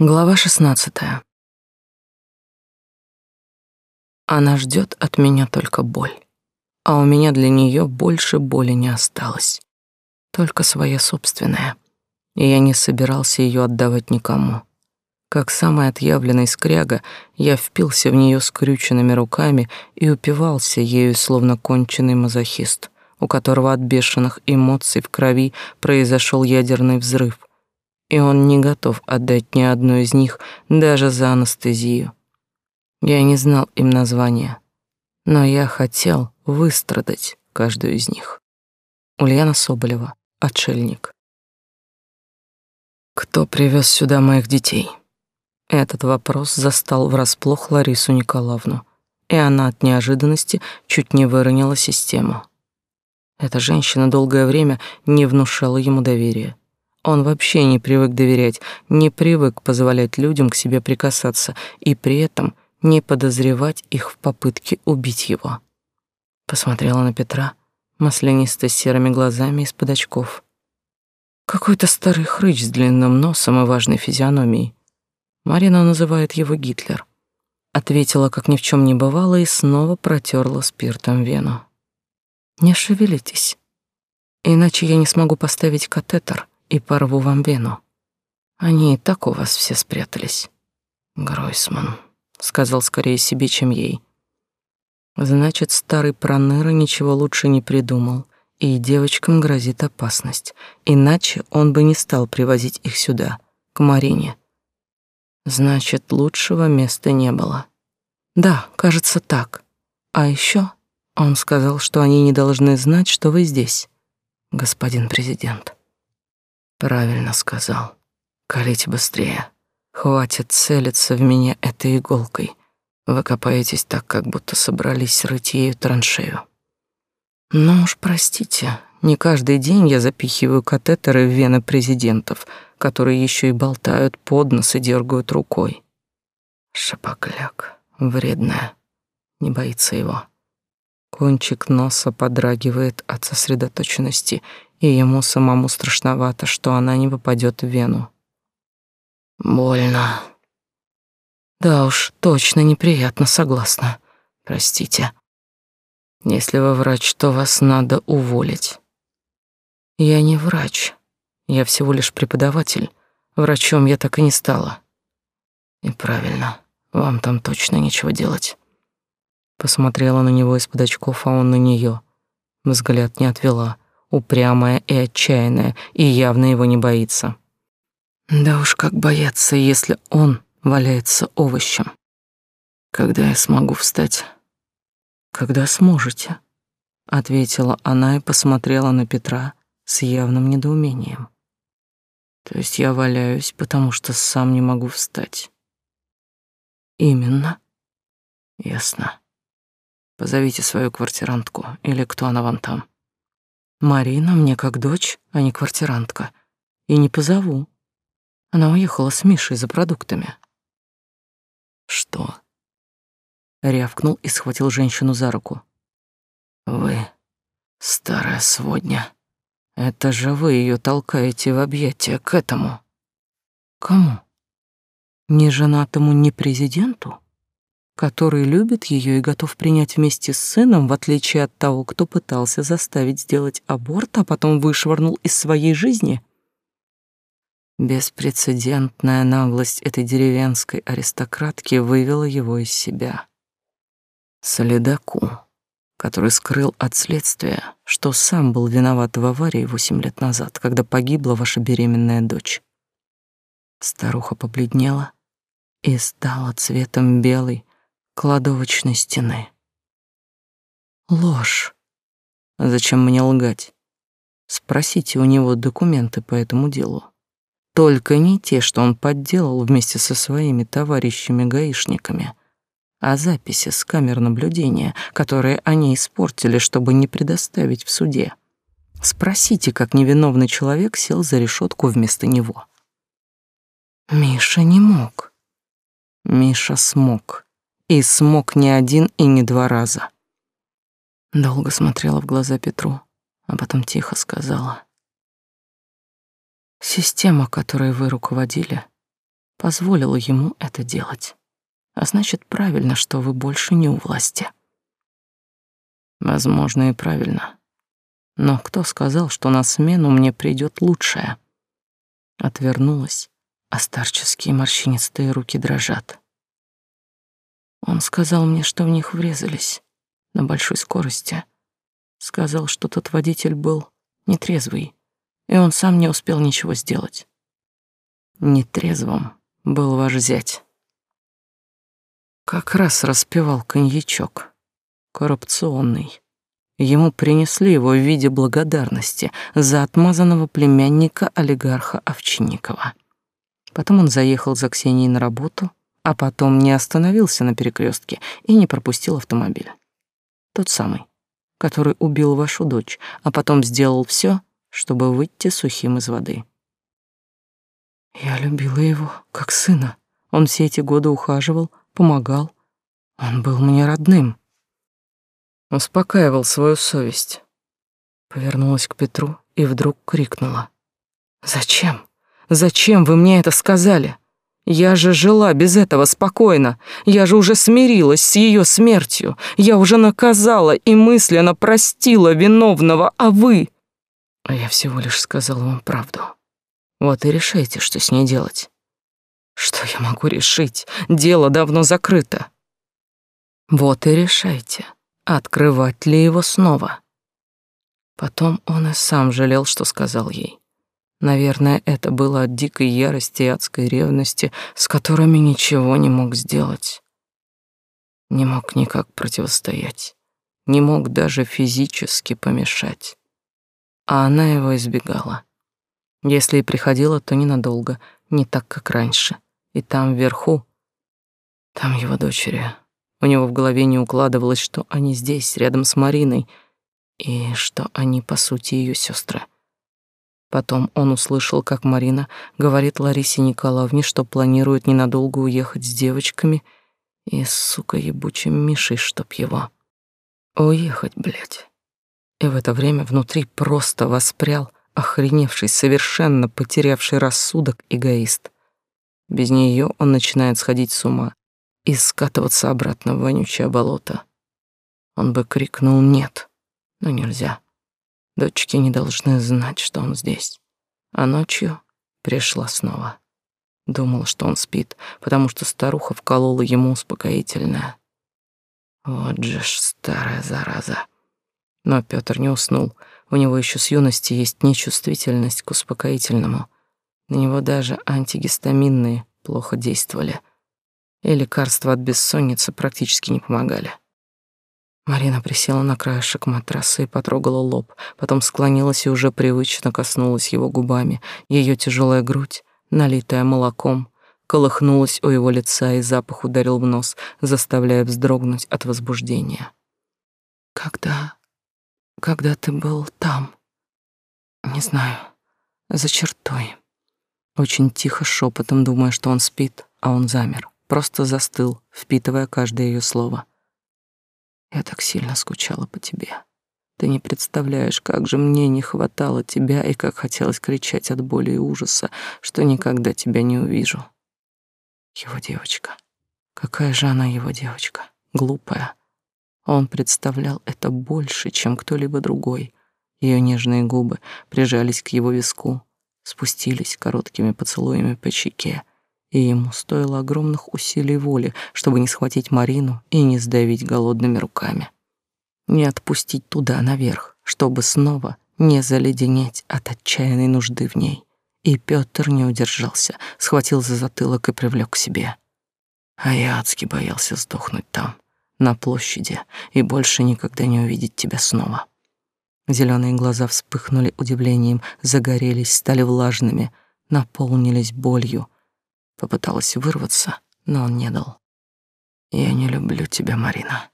Глава 16. Она ждет от меня только боль, а у меня для нее больше боли не осталось, только своя собственная, и я не собирался ее отдавать никому. Как самый отъявленный скряга, я впился в нее скрюченными руками и упивался ею, словно конченый мазохист, у которого от бешеных эмоций в крови произошел ядерный взрыв, и он не готов отдать ни одну из них даже за анестезию. Я не знал им названия, но я хотел выстрадать каждую из них. Ульяна Соболева, отшельник. Кто привез сюда моих детей? Этот вопрос застал врасплох Ларису Николаевну, и она от неожиданности чуть не выронила систему. Эта женщина долгое время не внушала ему доверия. Он вообще не привык доверять, не привык позволять людям к себе прикасаться и при этом не подозревать их в попытке убить его. Посмотрела на Петра маслянисто серыми глазами из-под очков. Какой-то старый хрыч с длинным носом и важной физиономией. Марина называет его Гитлер. Ответила, как ни в чем не бывало, и снова протерла спиртом вену. Не шевелитесь, иначе я не смогу поставить катетер и порву вам вену. Они и так у вас все спрятались. Гройсман сказал скорее себе, чем ей. Значит, старый проныра ничего лучше не придумал, и девочкам грозит опасность. Иначе он бы не стал привозить их сюда, к Марине. Значит, лучшего места не было. Да, кажется так. А еще он сказал, что они не должны знать, что вы здесь, господин президент. Правильно сказал. Колите быстрее. Хватит целиться в меня этой иголкой. Вы копаетесь так, как будто собрались рыть ею траншею. Ну уж простите, не каждый день я запихиваю катетеры в вены президентов, которые еще и болтают под нос и дергают рукой. Шапокляк, вредная, не боится его. Кончик носа подрагивает от сосредоточенности, и ему самому страшновато, что она не попадет в вену. Больно. Да уж, точно неприятно, согласна. Простите. Если вы врач, то вас надо уволить. Я не врач. Я всего лишь преподаватель. Врачом я так и не стала. И правильно, вам там точно нечего делать. Посмотрела на него из-под очков, а он на нее. Взгляд не отвела упрямая и отчаянная, и явно его не боится. Да уж как бояться, если он валяется овощем. Когда я смогу встать? Когда сможете? ответила она и посмотрела на Петра с явным недоумением. То есть я валяюсь, потому что сам не могу встать. Именно. Ясно. Позовите свою квартирантку или кто она вам там. Марина мне как дочь, а не квартирантка. И не позову. Она уехала с Мишей за продуктами. Что? Рявкнул и схватил женщину за руку. Вы, старая сводня, это же вы ее толкаете в объятия к этому. Кому? Не женатому, не президенту? Который любит ее и готов принять вместе с сыном, в отличие от того, кто пытался заставить сделать аборт, а потом вышвырнул из своей жизни? Беспрецедентная наглость этой деревенской аристократки вывела его из себя. Солидаку, который скрыл от следствия, что сам был виноват в аварии восемь лет назад, когда погибла ваша беременная дочь. Старуха побледнела и стала цветом белой, кладовочной стены. Ложь. Зачем мне лгать? Спросите у него документы по этому делу. Только не те, что он подделал вместе со своими товарищами-гаишниками, а записи с камер наблюдения, которые они испортили, чтобы не предоставить в суде. Спросите, как невиновный человек сел за решетку вместо него. Миша не мог. Миша смог. И смог не один и не два раза. Долго смотрела в глаза Петру, а потом тихо сказала. Система, которой вы руководили, позволила ему это делать. А значит, правильно, что вы больше не у власти. Возможно, и правильно. Но кто сказал, что на смену мне придет лучшее? Отвернулась, а старческие морщинистые руки дрожат. Он сказал мне, что в них врезались на большой скорости. Сказал, что тот водитель был нетрезвый, и он сам не успел ничего сделать. Нетрезвым был ваш зять. Как раз распивал коньячок. Коррупционный. Ему принесли его в виде благодарности за отмазанного племянника олигарха Овчинникова. Потом он заехал за Ксенией на работу, а потом не остановился на перекрестке и не пропустил автомобиль. Тот самый, который убил вашу дочь, а потом сделал все, чтобы выйти сухим из воды. Я любила его, как сына. Он все эти годы ухаживал, помогал. Он был мне родным. Успокаивал свою совесть. Повернулась к Петру и вдруг крикнула. «Зачем? Зачем вы мне это сказали? Я же жила без этого спокойно. Я же уже смирилась с ее смертью. Я уже наказала и мысленно простила виновного, а вы...» А я всего лишь сказала вам правду. Вот и решайте, что с ней делать. Что я могу решить? Дело давно закрыто. Вот и решайте, открывать ли его снова. Потом он и сам жалел, что сказал ей. Наверное, это было от дикой ярости и адской ревности, с которыми ничего не мог сделать. Не мог никак противостоять, не мог даже физически помешать. А она его избегала. Если и приходила, то ненадолго, не так, как раньше. И там вверху, там его дочери. У него в голове не укладывалось, что они здесь, рядом с Мариной, и что они, по сути, ее сестры. Потом он услышал, как Марина говорит Ларисе Николаевне, что планирует ненадолго уехать с девочками и, сука, ебучим Мишей, чтоб его. Уехать, блядь. И в это время внутри просто воспрял охреневший, совершенно потерявший рассудок эгоист. Без нее он начинает сходить с ума и скатываться обратно в вонючее болото. Он бы крикнул «нет», но нельзя. Дочки не должны знать, что он здесь. А ночью пришла снова. Думал, что он спит, потому что старуха вколола ему успокоительное. Вот же ж старая зараза. Но Пётр не уснул, у него еще с юности есть нечувствительность к успокоительному. На него даже антигистаминные плохо действовали. И лекарства от бессонницы практически не помогали. Марина присела на краешек матраса и потрогала лоб, потом склонилась и уже привычно коснулась его губами. Ее тяжелая грудь, налитая молоком, колыхнулась у его лица, и запах ударил в нос, заставляя вздрогнуть от возбуждения. «Когда когда ты был там. Не знаю, за чертой. Очень тихо, шепотом, думая, что он спит, а он замер, просто застыл, впитывая каждое ее слово. Я так сильно скучала по тебе. Ты не представляешь, как же мне не хватало тебя и как хотелось кричать от боли и ужаса, что никогда тебя не увижу. Его девочка. Какая же она его девочка? Глупая, он представлял это больше, чем кто-либо другой. Ее нежные губы прижались к его виску, спустились короткими поцелуями по щеке, и ему стоило огромных усилий воли, чтобы не схватить Марину и не сдавить голодными руками. Не отпустить туда, наверх, чтобы снова не заледенеть от отчаянной нужды в ней. И Пётр не удержался, схватил за затылок и привлёк к себе. А я адски боялся сдохнуть там, на площади и больше никогда не увидеть тебя снова. Зеленые глаза вспыхнули удивлением, загорелись, стали влажными, наполнились болью. Попыталась вырваться, но он не дал. Я не люблю тебя, Марина.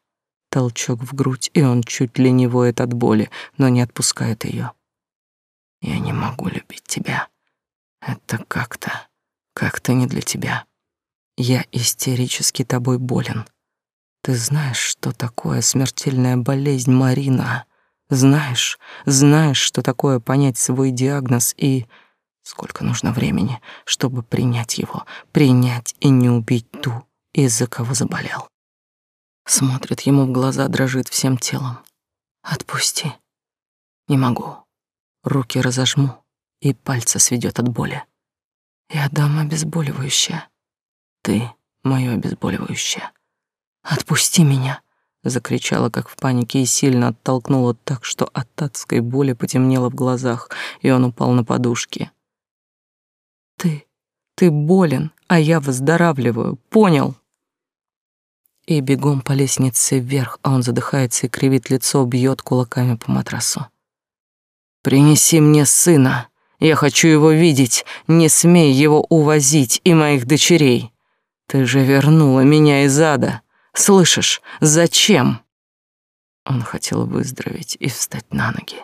Толчок в грудь, и он чуть ли не воет от боли, но не отпускает ее. Я не могу любить тебя. Это как-то, как-то не для тебя. Я истерически тобой болен. Ты знаешь, что такое смертельная болезнь, Марина? Знаешь, знаешь, что такое понять свой диагноз и Сколько нужно времени, чтобы принять его, принять и не убить ту, из-за кого заболел. Смотрит ему в глаза, дрожит всем телом. Отпусти. Не могу. Руки разожму, и пальцы сведет от боли. Я дам обезболивающее. Ты — мое обезболивающее. Отпусти меня, закричала, как в панике, и сильно оттолкнула так, что от адской боли потемнело в глазах, и он упал на подушки. Ты, болен, а я выздоравливаю, понял? И бегом по лестнице вверх, а он задыхается и кривит лицо, бьет кулаками по матрасу. Принеси мне сына. Я хочу его видеть. Не смей его увозить и моих дочерей. Ты же вернула меня из ада. Слышишь, зачем? Он хотел выздороветь и встать на ноги.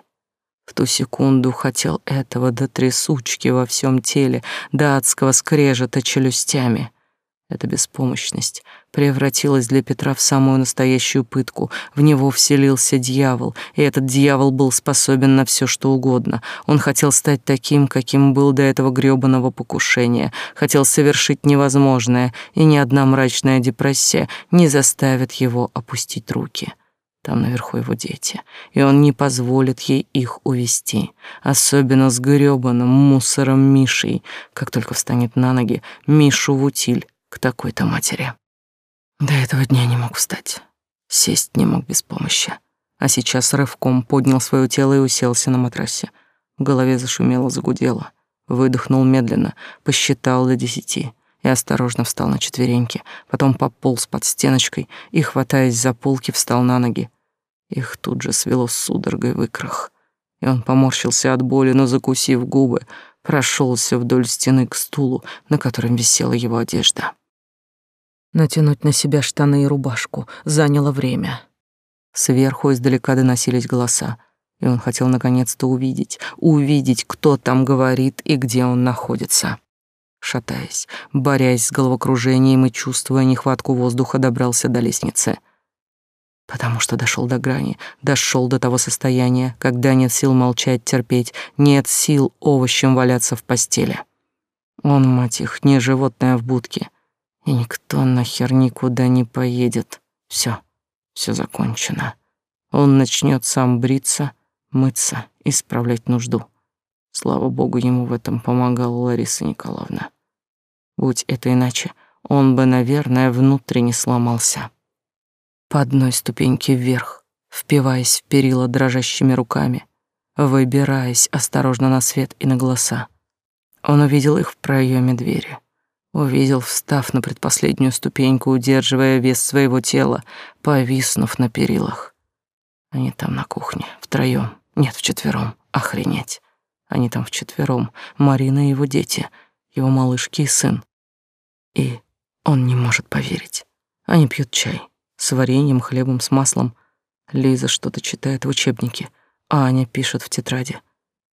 В ту секунду хотел этого до трясучки во всем теле, до адского скрежета челюстями — эта беспомощность превратилась для Петра в самую настоящую пытку. В него вселился дьявол, и этот дьявол был способен на все, что угодно. Он хотел стать таким, каким был до этого грёбаного покушения, хотел совершить невозможное, и ни одна мрачная депрессия не заставит его опустить руки. Там наверху его дети, и он не позволит ей их увести, особенно с грёбаным мусором Мишей. Как только встанет на ноги, Мишу в утиль к такой-то матери. До этого дня не мог встать, сесть не мог без помощи, а сейчас рывком поднял свое тело и уселся на матрасе. В голове зашумело, загудело. Выдохнул медленно, посчитал до десяти и осторожно встал на четвереньки, потом пополз под стеночкой и, хватаясь за полки, встал на ноги. Их тут же свело судорогой в икрах, и он поморщился от боли, но, закусив губы, прошелся вдоль стены к стулу, на котором висела его одежда. Натянуть на себя штаны и рубашку заняло время. Сверху издалека доносились голоса, и он хотел наконец-то увидеть, увидеть, кто там говорит и где он находится. Шатаясь, борясь с головокружением и чувствуя нехватку воздуха, добрался до лестницы. Потому что дошел до грани, дошел до того состояния, когда нет сил молчать, терпеть, нет сил овощем валяться в постели. Он, мать их, не животное в будке — и никто нахер никуда не поедет. Все, все закончено. Он начнет сам бриться, мыться, исправлять нужду. Слава богу, ему в этом помогала Лариса Николаевна. Будь это иначе, он бы, наверное, внутренне сломался. По одной ступеньке вверх, впиваясь в перила дрожащими руками, выбираясь осторожно на свет и на голоса, он увидел их в проеме двери. Увидел, встав на предпоследнюю ступеньку, удерживая вес своего тела, повиснув на перилах. Они там на кухне, втроем, нет, вчетвером, охренеть. Они там вчетвером, Марина и его дети, его малышки и сын. И он не может поверить. Они пьют чай с вареньем, хлебом, с маслом. Лиза что-то читает в учебнике, а Аня пишет в тетради.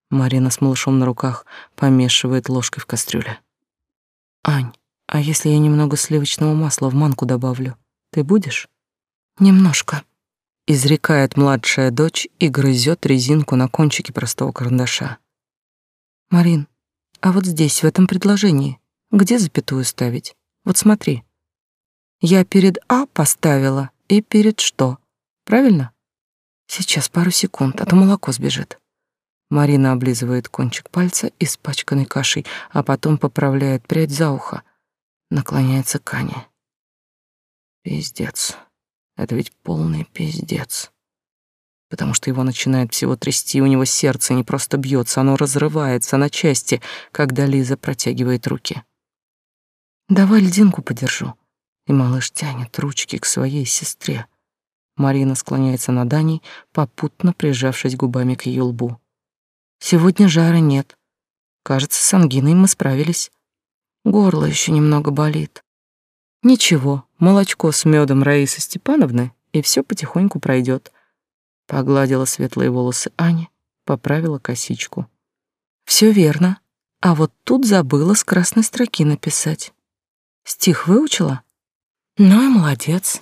Марина с малышом на руках помешивает ложкой в кастрюле. Ань, а если я немного сливочного масла в манку добавлю, ты будешь? Немножко. Изрекает младшая дочь и грызет резинку на кончике простого карандаша. Марин, а вот здесь, в этом предложении, где запятую ставить? Вот смотри. Я перед А поставила и перед что? Правильно? Сейчас пару секунд, а то молоко сбежит. Марина облизывает кончик пальца, испачканный кашей, а потом поправляет прядь за ухо. Наклоняется к Ане. Пиздец. Это ведь полный пиздец. Потому что его начинает всего трясти, у него сердце не просто бьется, оно разрывается на части, когда Лиза протягивает руки. «Давай льдинку подержу». И малыш тянет ручки к своей сестре. Марина склоняется над Аней, попутно прижавшись губами к ее лбу. Сегодня жара нет. Кажется, с ангиной мы справились. Горло еще немного болит. Ничего, молочко с медом Раисы Степановны, и все потихоньку пройдет. Погладила светлые волосы Ани, поправила косичку. Все верно. А вот тут забыла с красной строки написать. Стих выучила? Ну и молодец.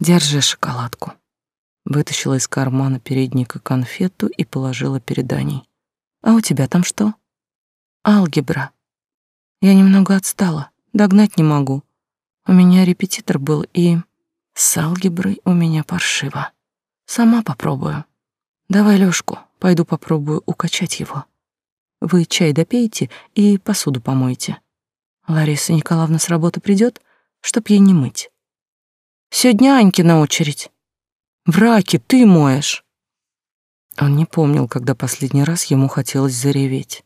Держи шоколадку. Вытащила из кармана передника конфету и положила перед Аней. А у тебя там что? Алгебра. Я немного отстала, догнать не могу. У меня репетитор был, и с алгеброй у меня паршиво. Сама попробую. Давай Лёшку, пойду попробую укачать его. Вы чай допейте и посуду помойте. Лариса Николаевна с работы придет, чтоб ей не мыть. Сегодня Анькина очередь. Враки ты моешь. Он не помнил, когда последний раз ему хотелось зареветь.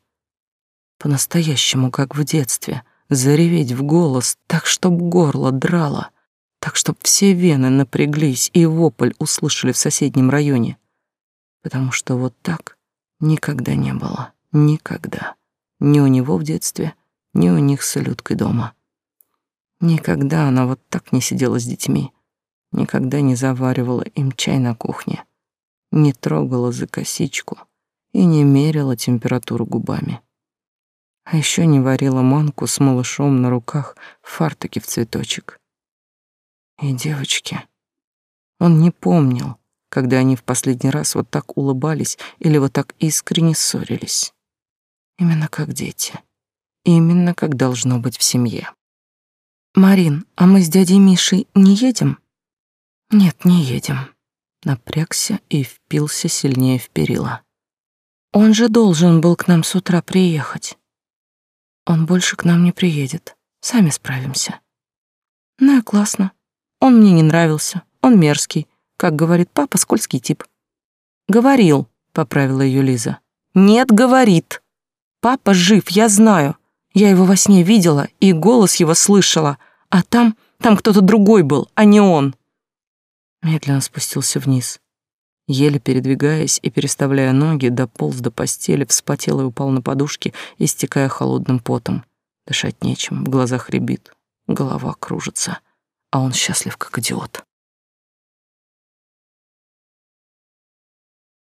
По-настоящему, как в детстве, зареветь в голос, так, чтоб горло драло, так, чтоб все вены напряглись и вопль услышали в соседнем районе. Потому что вот так никогда не было. Никогда. Ни у него в детстве, ни у них с Людкой дома. Никогда она вот так не сидела с детьми, никогда не заваривала им чай на кухне, не трогала за косичку и не мерила температуру губами. А еще не варила манку с малышом на руках в фартуке в цветочек. И девочки... Он не помнил, когда они в последний раз вот так улыбались или вот так искренне ссорились. Именно как дети. Именно как должно быть в семье. «Марин, а мы с дядей Мишей не едем?» «Нет, не едем». Напрягся и впился сильнее в перила. «Он же должен был к нам с утра приехать». «Он больше к нам не приедет. Сами справимся». «Ну и классно. Он мне не нравился. Он мерзкий. Как говорит папа, скользкий тип». «Говорил», — поправила ее Лиза. «Нет, говорит». Папа жив, я знаю. Я его во сне видела и голос его слышала, а там, там кто-то другой был, а не он. Медленно спустился вниз. Еле передвигаясь и переставляя ноги, дополз до постели, вспотел и упал на подушки, истекая холодным потом. Дышать нечем, в глазах рябит, голова кружится, а он счастлив, как идиот.